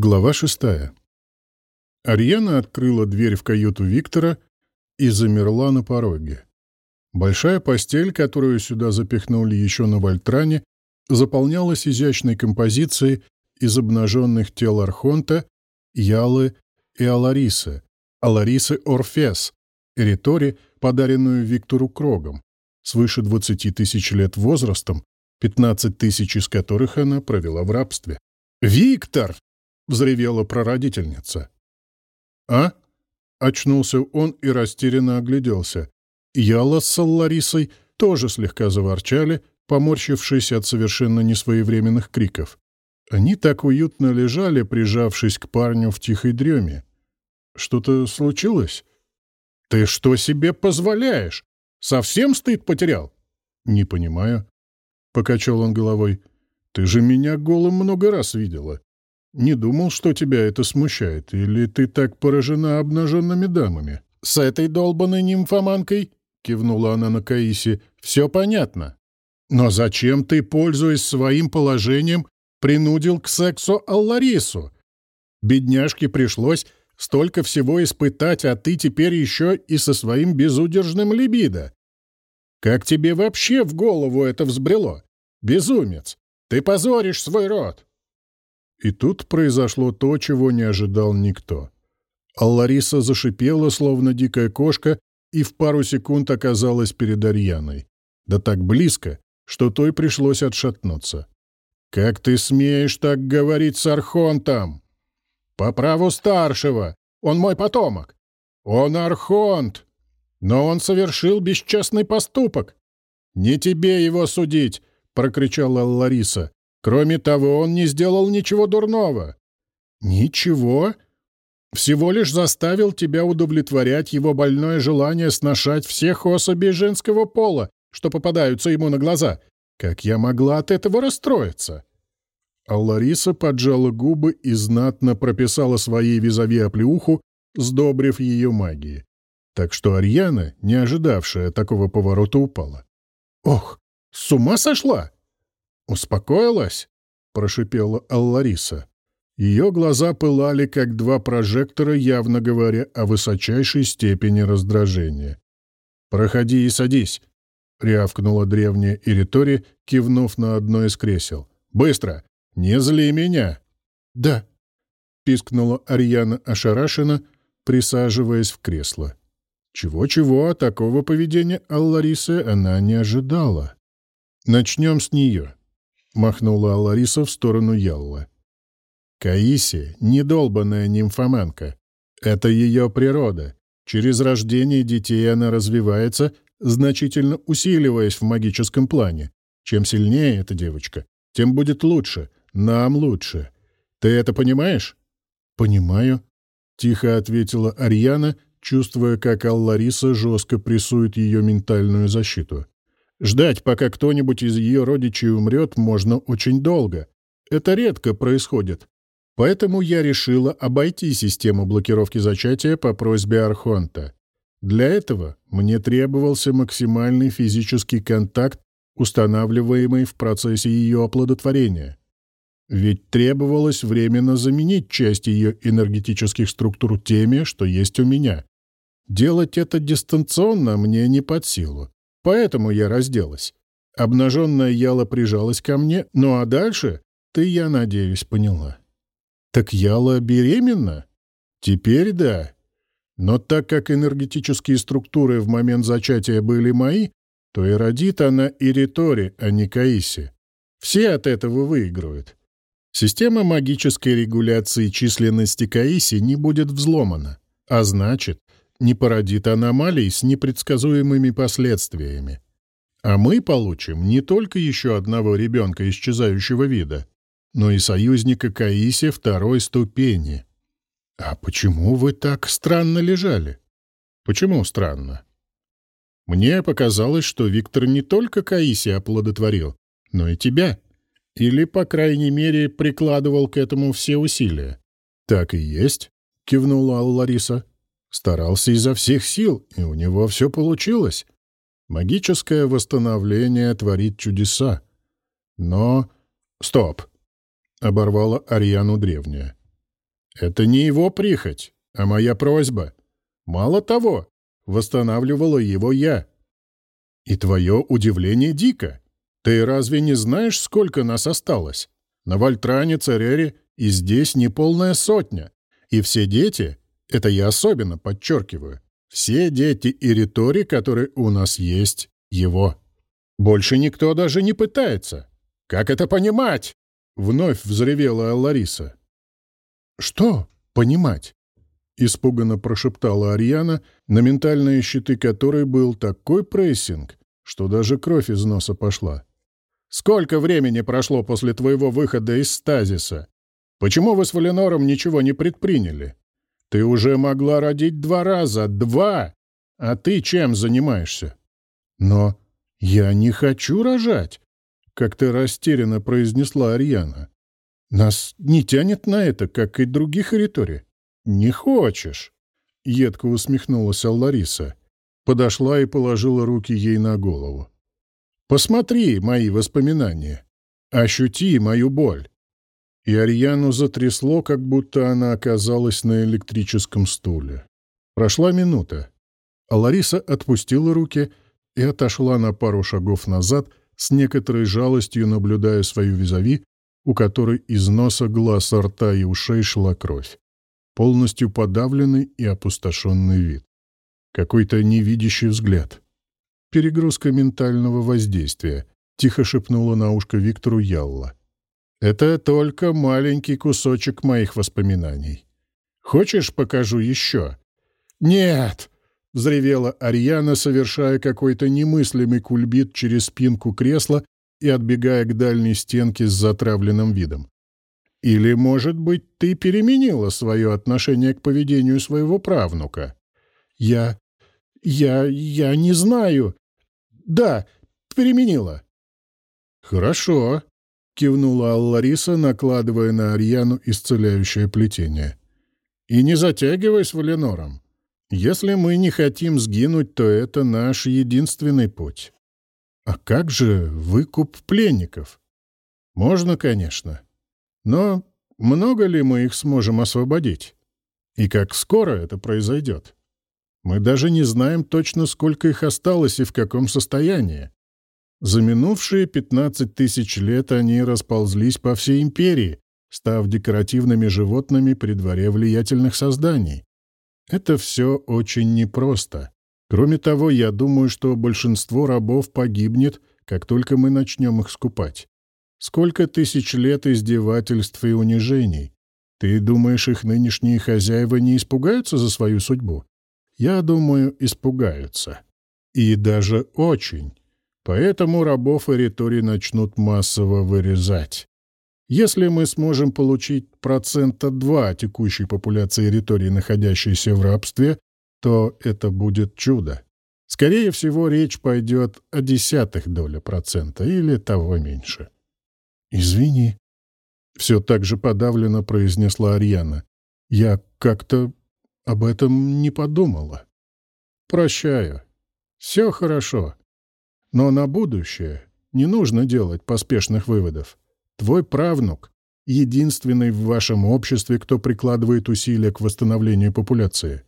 Глава шестая. Арьяна открыла дверь в каюту Виктора и замерла на пороге. Большая постель, которую сюда запихнули еще на Вольтране, заполнялась изящной композицией из обнаженных тел Архонта, Ялы и Аларисы, Аларисы Орфес, Эритори, подаренную Виктору Крогом, свыше 20 тысяч лет возрастом, 15 тысяч из которых она провела в рабстве. «Виктор!» — взревела прародительница. «А?» — очнулся он и растерянно огляделся. Яла с Ларисой тоже слегка заворчали, поморщившись от совершенно несвоевременных криков. Они так уютно лежали, прижавшись к парню в тихой дреме. «Что-то случилось?» «Ты что себе позволяешь? Совсем стыд потерял?» «Не понимаю», — покачал он головой. «Ты же меня голым много раз видела. Не думал, что тебя это смущает, или ты так поражена обнаженными дамами? С этой долбанной нимфоманкой, кивнула она на Каиси, все понятно. Но зачем ты, пользуясь своим положением, принудил к сексу Алларису? Бедняжке пришлось столько всего испытать, а ты теперь еще и со своим безудержным либидо. Как тебе вообще в голову это взбрело? Безумец! Ты позоришь свой род!» И тут произошло то, чего не ожидал никто. Аллариса зашипела, словно дикая кошка, и в пару секунд оказалась перед Арьяной. Да так близко, что той пришлось отшатнуться. «Как ты смеешь так говорить с Архонтом?» «По праву старшего! Он мой потомок! Он Архонт! Но он совершил бесчестный поступок!» «Не тебе его судить!» — прокричала Лариса. Кроме того, он не сделал ничего дурного. Ничего? Всего лишь заставил тебя удовлетворять его больное желание сношать всех особей женского пола, что попадаются ему на глаза. Как я могла от этого расстроиться? А Лариса поджала губы и знатно прописала своей визави оплеуху, сдобрив ее магией. Так что Арьяна, не ожидавшая такого поворота, упала. «Ох, с ума сошла!» «Успокоилась?» — прошипела Аллариса. Ее глаза пылали, как два прожектора, явно говоря о высочайшей степени раздражения. «Проходи и садись», — рявкнула древняя Иритори, кивнув на одно из кресел. «Быстро! Не зли меня!» «Да», — пискнула Арьяна ошарашена, присаживаясь в кресло. Чего-чего, а такого поведения Алларисы она не ожидала. «Начнем с нее», махнула Лариса в сторону Ялла. Каиси — недолбанная нимфоманка. Это ее природа. Через рождение детей она развивается, значительно усиливаясь в магическом плане. Чем сильнее эта девочка, тем будет лучше. Нам лучше. Ты это понимаешь? Понимаю, тихо ответила Арьяна, чувствуя, как Аллариса жестко прессует ее ментальную защиту. Ждать, пока кто-нибудь из ее родичей умрет, можно очень долго. Это редко происходит. Поэтому я решила обойти систему блокировки зачатия по просьбе Архонта. Для этого мне требовался максимальный физический контакт, устанавливаемый в процессе ее оплодотворения. Ведь требовалось временно заменить часть ее энергетических структур теми, что есть у меня. Делать это дистанционно мне не под силу. Поэтому я разделась. Обнаженная Яла прижалась ко мне, ну а дальше ты, я надеюсь, поняла. Так Яла беременна? Теперь да. Но так как энергетические структуры в момент зачатия были мои, то и родит она Иритори, а не Каиси. Все от этого выигрывают. Система магической регуляции численности Каиси не будет взломана, а значит, не породит аномалий с непредсказуемыми последствиями. А мы получим не только еще одного ребенка исчезающего вида, но и союзника Каиси второй ступени. А почему вы так странно лежали? Почему странно? Мне показалось, что Виктор не только Каиси оплодотворил, но и тебя. Или, по крайней мере, прикладывал к этому все усилия. Так и есть, кивнула Лариса. Старался изо всех сил, и у него все получилось. Магическое восстановление творит чудеса. Но... Стоп! — оборвала Ариану древняя. Это не его прихоть, а моя просьба. Мало того, восстанавливала его я. И твое удивление дико. Ты разве не знаешь, сколько нас осталось? На Вольтране, Церере и здесь неполная сотня. И все дети, это я особенно подчеркиваю, все дети и ритори, которые у нас есть, его. Больше никто даже не пытается. Как это понимать? Вновь взревела Лариса. Что понимать? Испуганно прошептала Ариана, на ментальные щиты которой был такой прессинг, что даже кровь из носа пошла. Сколько времени прошло после твоего выхода из стазиса? Почему вы с Валенором ничего не предприняли? Ты уже могла родить два раза. Два! А ты чем занимаешься? Но я не хочу рожать, как-то растерянно произнесла Ариана. Нас не тянет на это, как и других Эритори. Не хочешь? Едко усмехнулась Аллариса. Подошла и положила руки ей на голову. Посмотри мои воспоминания. Ощути мою боль. И Арьяну затрясло, как будто она оказалась на электрическом стуле. Прошла минута. А Лариса отпустила руки и отошла на пару шагов назад, с некоторой жалостью наблюдая свою визави, у которой из носа, глаз, рта и ушей шла кровь. Полностью подавленный и опустошенный вид. Какой-то невидящий взгляд. Перегрузка ментального воздействия, тихо шепнула на ушко Виктору Ялла. Это только маленький кусочек моих воспоминаний. Хочешь, покажу еще? Нет! — взревела Ариана, совершая какой-то немыслимый кульбит через спинку кресла и отбегая к дальней стенке с затравленным видом. «Или, может быть, ты переменила свое отношение к поведению своего правнука?» «Я... я... я не знаю. Да, переменила». «Хорошо», — кивнула Аллариса, накладывая на Арьяну исцеляющее плетение. «И не затягивай с Валенором. Если мы не хотим сгинуть, то это наш единственный путь. А как же выкуп пленников? Можно, конечно. Но много ли мы их сможем освободить? И как скоро это произойдет? Мы даже не знаем точно, сколько их осталось и в каком состоянии. За минувшие 15 тысяч лет они расползлись по всей империи, став декоративными животными при дворе влиятельных созданий. Это все очень непросто. Кроме того, я думаю, что большинство рабов погибнет, как только мы начнем их скупать. Сколько тысяч лет издевательств и унижений. Ты думаешь, их нынешние хозяева не испугаются за свою судьбу? Я думаю, испугаются. И даже очень. Поэтому рабов и ритори начнут массово вырезать. Если мы сможем получить процента 2 текущей популяции ритории, находящейся в рабстве, то это будет чудо. Скорее всего, речь пойдет о десятых доля процента или того меньше. «Извини», — все так же подавленно произнесла Арьяна. «Я как-то об этом не подумала». «Прощаю. Все хорошо. Но на будущее не нужно делать поспешных выводов. Твой правнук — единственный в вашем обществе, кто прикладывает усилия к восстановлению популяции.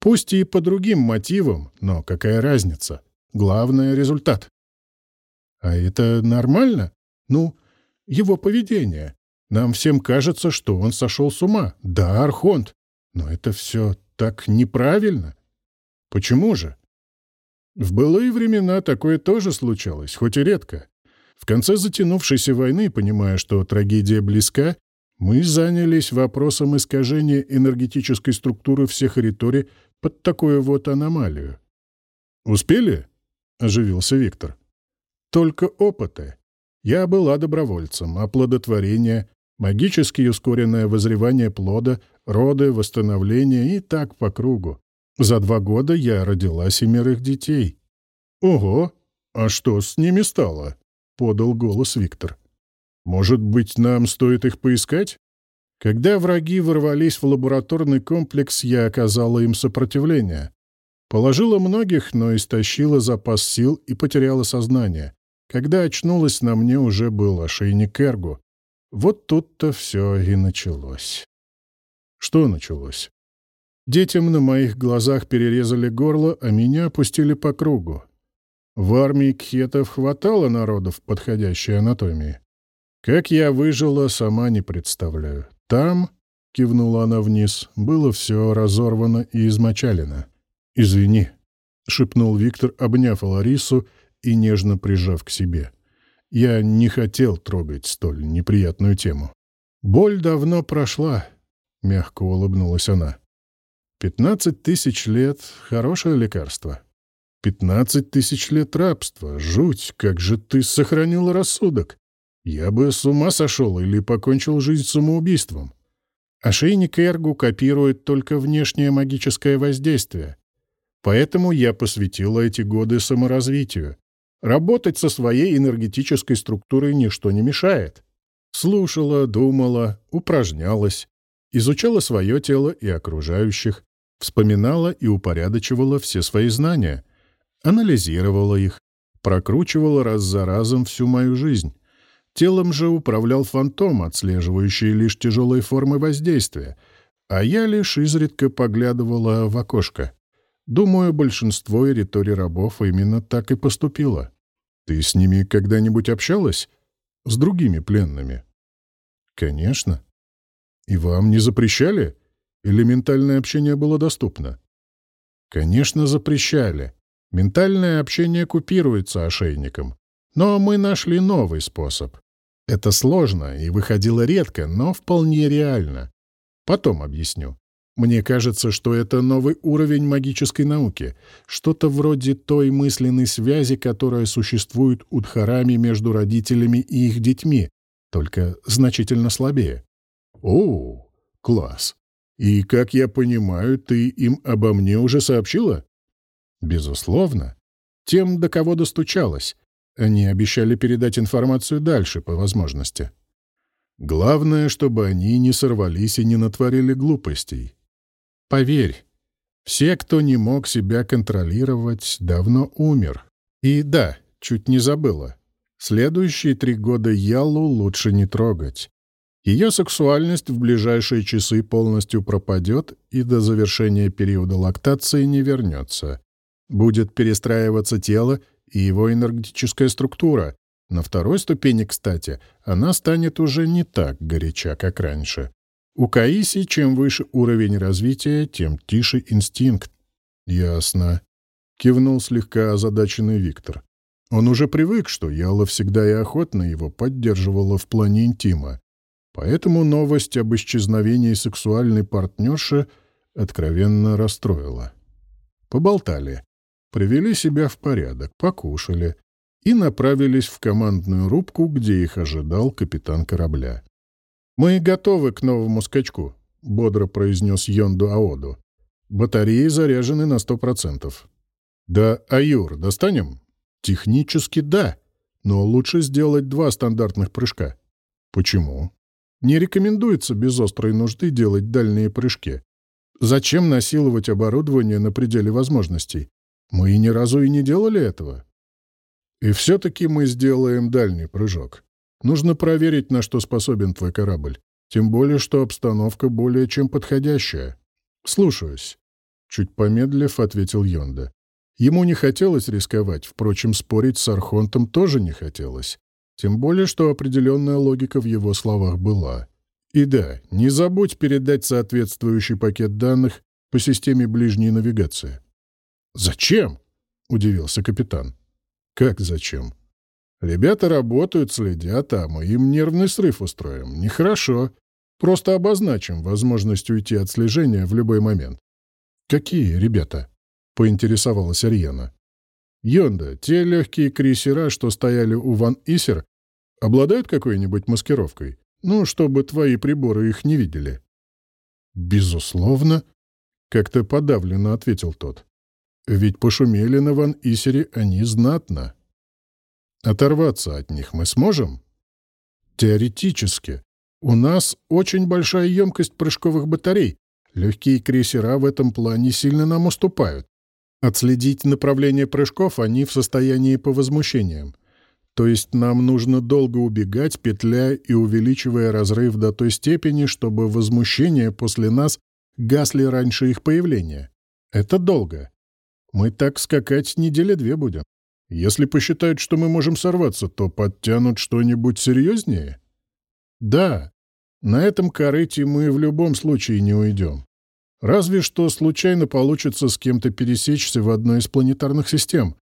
Пусть и по другим мотивам, но какая разница? Главное — результат. А это нормально? Ну, его поведение. Нам всем кажется, что он сошел с ума. Да, Архонт. Но это все так неправильно. Почему же? В былые времена такое тоже случалось, хоть и редко. В конце затянувшейся войны, понимая, что трагедия близка, мы занялись вопросом искажения энергетической структуры всех территорий под такую вот аномалию. «Успели?» — оживился Виктор. «Только опыты. Я была добровольцем, оплодотворение, магически ускоренное возревание плода, роды, восстановление и так по кругу. За два года я родила семерых детей». «Ого! А что с ними стало?» — подал голос Виктор. «Может быть, нам стоит их поискать?» Когда враги ворвались в лабораторный комплекс, я оказала им сопротивление. Положила многих, но истощила запас сил и потеряла сознание. Когда очнулась, на мне уже был ошейник Эргу. Вот тут-то все и началось. Что началось? Детям на моих глазах перерезали горло, а меня опустили по кругу. В армии кхетов хватало народов подходящей анатомии. Как я выжила, сама не представляю. Там, — кивнула она вниз, — было все разорвано и измочалено. «Извини», — шепнул Виктор, обняв Ларису и нежно прижав к себе. «Я не хотел трогать столь неприятную тему». «Боль давно прошла», — мягко улыбнулась она. «Пятнадцать тысяч лет — хорошее лекарство». «Пятнадцать тысяч лет рабства! Жуть! Как же ты сохранил рассудок! Я бы с ума сошел или покончил жизнь самоубийством». Ошейник Эргу копирует только внешнее магическое воздействие. Поэтому я посвятила эти годы саморазвитию. Работать со своей энергетической структурой ничто не мешает. Слушала, думала, упражнялась, изучала свое тело и окружающих, вспоминала и упорядочивала все свои знания, анализировала их, прокручивала раз за разом всю мою жизнь. Телом же управлял фантом, отслеживающий лишь тяжелые формы воздействия, а я лишь изредка поглядывала в окошко. Думаю, большинство эритори рабов именно так и поступило. Ты с ними когда-нибудь общалась? С другими пленными? Конечно. И вам не запрещали? Или ментальное общение было доступно? Конечно, запрещали. Ментальное общение купируется ошейником. Но мы нашли новый способ. Это сложно и выходило редко, но вполне реально. Потом объясню. Мне кажется, что это новый уровень магической науки, что-то вроде той мысленной связи, которая существует у Дхарами между родителями и их детьми, только значительно слабее. О, класс. И, как я понимаю, ты им обо мне уже сообщила? Безусловно. Тем, до кого достучалась. Они обещали передать информацию дальше, по возможности. Главное, чтобы они не сорвались и не натворили глупостей. Поверь, все, кто не мог себя контролировать, давно умер. И да, чуть не забыла. Следующие три года Ялу лучше не трогать. Ее сексуальность в ближайшие часы полностью пропадет и до завершения периода лактации не вернется. Будет перестраиваться тело и его энергетическая структура. На второй ступени, кстати, она станет уже не так горяча, как раньше. У Каиси чем выше уровень развития, тем тише инстинкт. Ясно. Кивнул слегка озадаченный Виктор. Он уже привык, что Яла всегда и охотно его поддерживала в плане интима. Поэтому новость об исчезновении сексуальной партнерши откровенно расстроила. Поболтали, привели себя в порядок, покушали и направились в командную рубку, где их ожидал капитан корабля. «Мы готовы к новому скачку», — бодро произнес Йонду Аоду. «Батареи заряжены на сто процентов». «Да, Аюр, достанем?» «Технически да, но лучше сделать два стандартных прыжка». «Почему?» Не рекомендуется без острой нужды делать дальние прыжки. Зачем насиловать оборудование на пределе возможностей? Мы и ни разу и не делали этого. И все-таки мы сделаем дальний прыжок. Нужно проверить, на что способен твой корабль. Тем более, что обстановка более чем подходящая. Слушаюсь. Чуть помедлив, ответил Йонда. Ему не хотелось рисковать, впрочем, спорить с Архонтом тоже не хотелось. Тем более, что определенная логика в его словах была. И да, не забудь передать соответствующий пакет данных по системе ближней навигации. «Зачем?» — удивился капитан. «Как зачем?» «Ребята работают, следят, а мы им нервный срыв устроим. Нехорошо. Просто обозначим возможность уйти от слежения в любой момент». «Какие ребята?» — поинтересовалась Ариена. «Йонда, те легкие крейсера, что стояли у Ван Исер, обладают какой-нибудь маскировкой? Ну, чтобы твои приборы их не видели». «Безусловно», — как-то подавленно ответил тот. «Ведь пошумели на Ван Исере они знатно. Оторваться от них мы сможем?» «Теоретически. У нас очень большая емкость прыжковых батарей. Легкие крейсера в этом плане сильно нам уступают. Отследить направление прыжков они в состоянии по возмущениям. То есть нам нужно долго убегать, петля и увеличивая разрыв до той степени, чтобы возмущения после нас гасли раньше их появления. Это долго. Мы так скакать недели две будем. Если посчитают, что мы можем сорваться, то подтянут что-нибудь серьезнее? Да, на этом корыте мы в любом случае не уйдем. Разве что случайно получится с кем-то пересечься в одной из планетарных систем.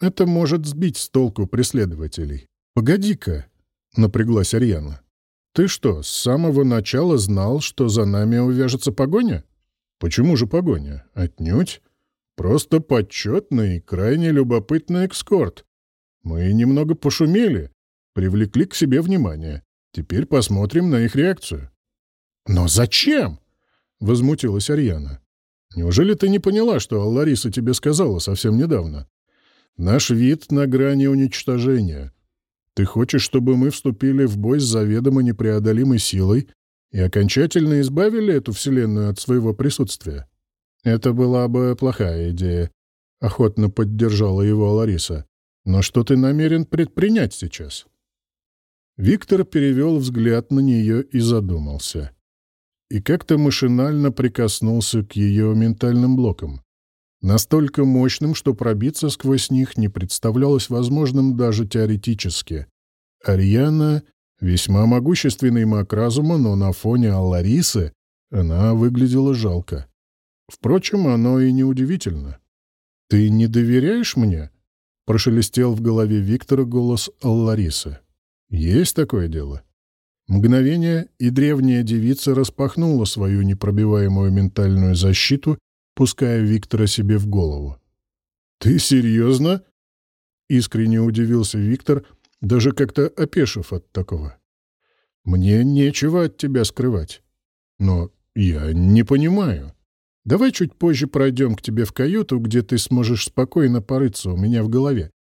Это может сбить с толку преследователей. «Погоди-ка», — напряглась Арьяна. «Ты что, с самого начала знал, что за нами увяжется погоня?» «Почему же погоня? Отнюдь. Просто почетный и крайне любопытный экскорт. Мы немного пошумели, привлекли к себе внимание. Теперь посмотрим на их реакцию». «Но зачем?» — возмутилась Арьяна. «Неужели ты не поняла, что Аллариса тебе сказала совсем недавно? Наш вид на грани уничтожения. Ты хочешь, чтобы мы вступили в бой с заведомо непреодолимой силой и окончательно избавили эту вселенную от своего присутствия?» «Это была бы плохая идея», — охотно поддержала его Лариса. «Но что ты намерен предпринять сейчас?» Виктор перевел взгляд на нее и задумался и как-то машинально прикоснулся к ее ментальным блокам. Настолько мощным, что пробиться сквозь них не представлялось возможным даже теоретически. Ариана — весьма могущественный маг разума, но на фоне Алларисы она выглядела жалко. Впрочем, оно и неудивительно. «Ты не доверяешь мне?» — прошелестел в голове Виктора голос Алларисы. «Есть такое дело?» Мгновение, и древняя девица распахнула свою непробиваемую ментальную защиту, пуская Виктора себе в голову. «Ты серьезно?» — искренне удивился Виктор, даже как-то опешив от такого. «Мне нечего от тебя скрывать. Но я не понимаю. Давай чуть позже пройдем к тебе в каюту, где ты сможешь спокойно порыться у меня в голове.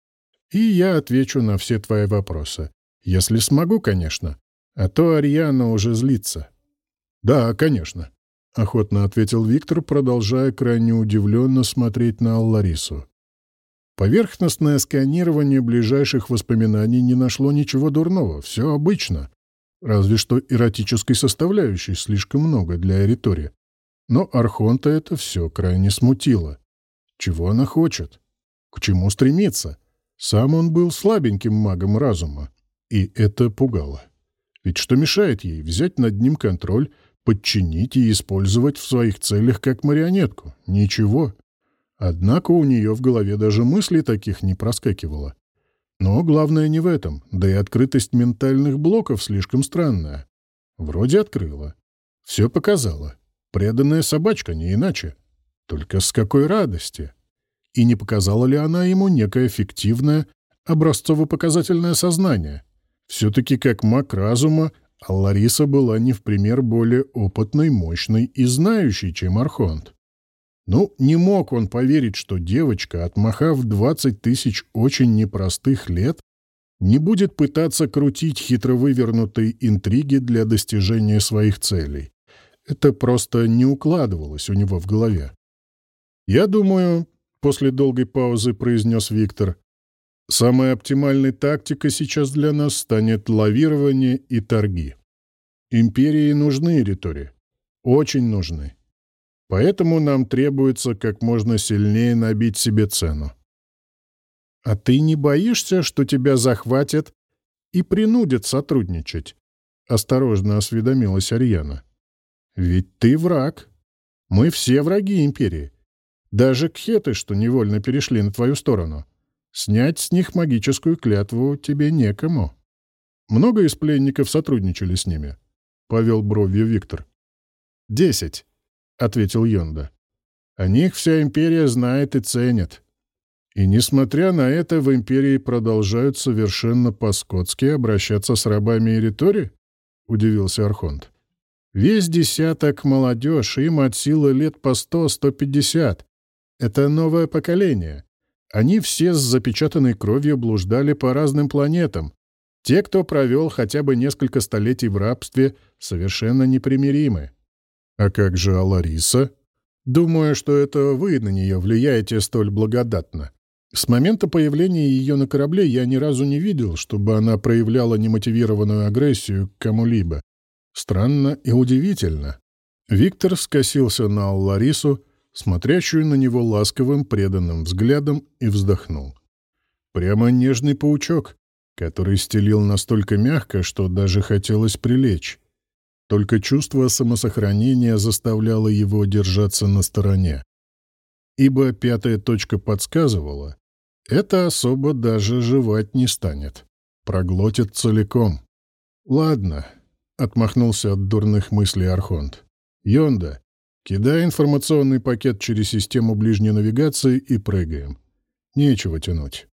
И я отвечу на все твои вопросы. Если смогу, конечно. А то Арьяна уже злится. «Да, конечно», — охотно ответил Виктор, продолжая крайне удивленно смотреть на Алларису. Поверхностное сканирование ближайших воспоминаний не нашло ничего дурного, все обычно. Разве что эротической составляющей слишком много для Эритори. Но Архонта это все крайне смутило. Чего она хочет? К чему стремится? Сам он был слабеньким магом разума, и это пугало. Ведь что мешает ей взять над ним контроль, подчинить и использовать в своих целях как марионетку? Ничего. Однако у нее в голове даже мыслей таких не проскакивало. Но главное не в этом, да и открытость ментальных блоков слишком странная. Вроде открыла. Все показала. Преданная собачка, не иначе. Только с какой радости? И не показала ли она ему некое фиктивное, образцово-показательное сознание? Все-таки как маг разума, а Лариса была не в пример более опытной, мощной и знающей, чем Архонт. Ну, не мог он поверить, что девочка, отмахав двадцать тысяч очень непростых лет, не будет пытаться крутить хитро вывернутые интриги для достижения своих целей. Это просто не укладывалось у него в голове. «Я думаю», — после долгой паузы произнес Виктор, Самой оптимальной тактикой сейчас для нас станет лавирование и торги. Империи нужны ритори. Очень нужны. Поэтому нам требуется как можно сильнее набить себе цену. А ты не боишься, что тебя захватят и принудят сотрудничать? Осторожно осведомилась Арьяна. Ведь ты враг. Мы все враги империи. Даже кхеты, что невольно перешли на твою сторону. Снять с них магическую клятву тебе некому. Много из пленников сотрудничали с ними? — повел бровью Виктор. «Десять», — ответил Йонда. «О них вся империя знает и ценит. И, несмотря на это, в империи продолжают совершенно по-скотски обращаться с рабами и ритори?» — удивился Архонт. «Весь десяток молодежь, им от силы лет по сто-сто пятьдесят. Это новое поколение. Они все с запечатанной кровью блуждали по разным планетам. Те, кто провел хотя бы несколько столетий в рабстве, совершенно непримиримы. А как же Алариса? Думаю, что это вы на нее влияете столь благодатно. С момента появления ее на корабле я ни разу не видел, чтобы она проявляла немотивированную агрессию к кому-либо. Странно и удивительно. Виктор скосился на Ларису, смотрящую на него ласковым преданным взглядом, и вздохнул. Прямо нежный паучок, который стелил настолько мягко, что даже хотелось прилечь. Только чувство самосохранения заставляло его держаться на стороне. Ибо пятая точка подсказывала, это особо даже жевать не станет. Проглотит целиком. «Ладно», — отмахнулся от дурных мыслей Архонт. «Йонда, кидай информационный пакет через систему ближней навигации и прыгаем. Нечего тянуть».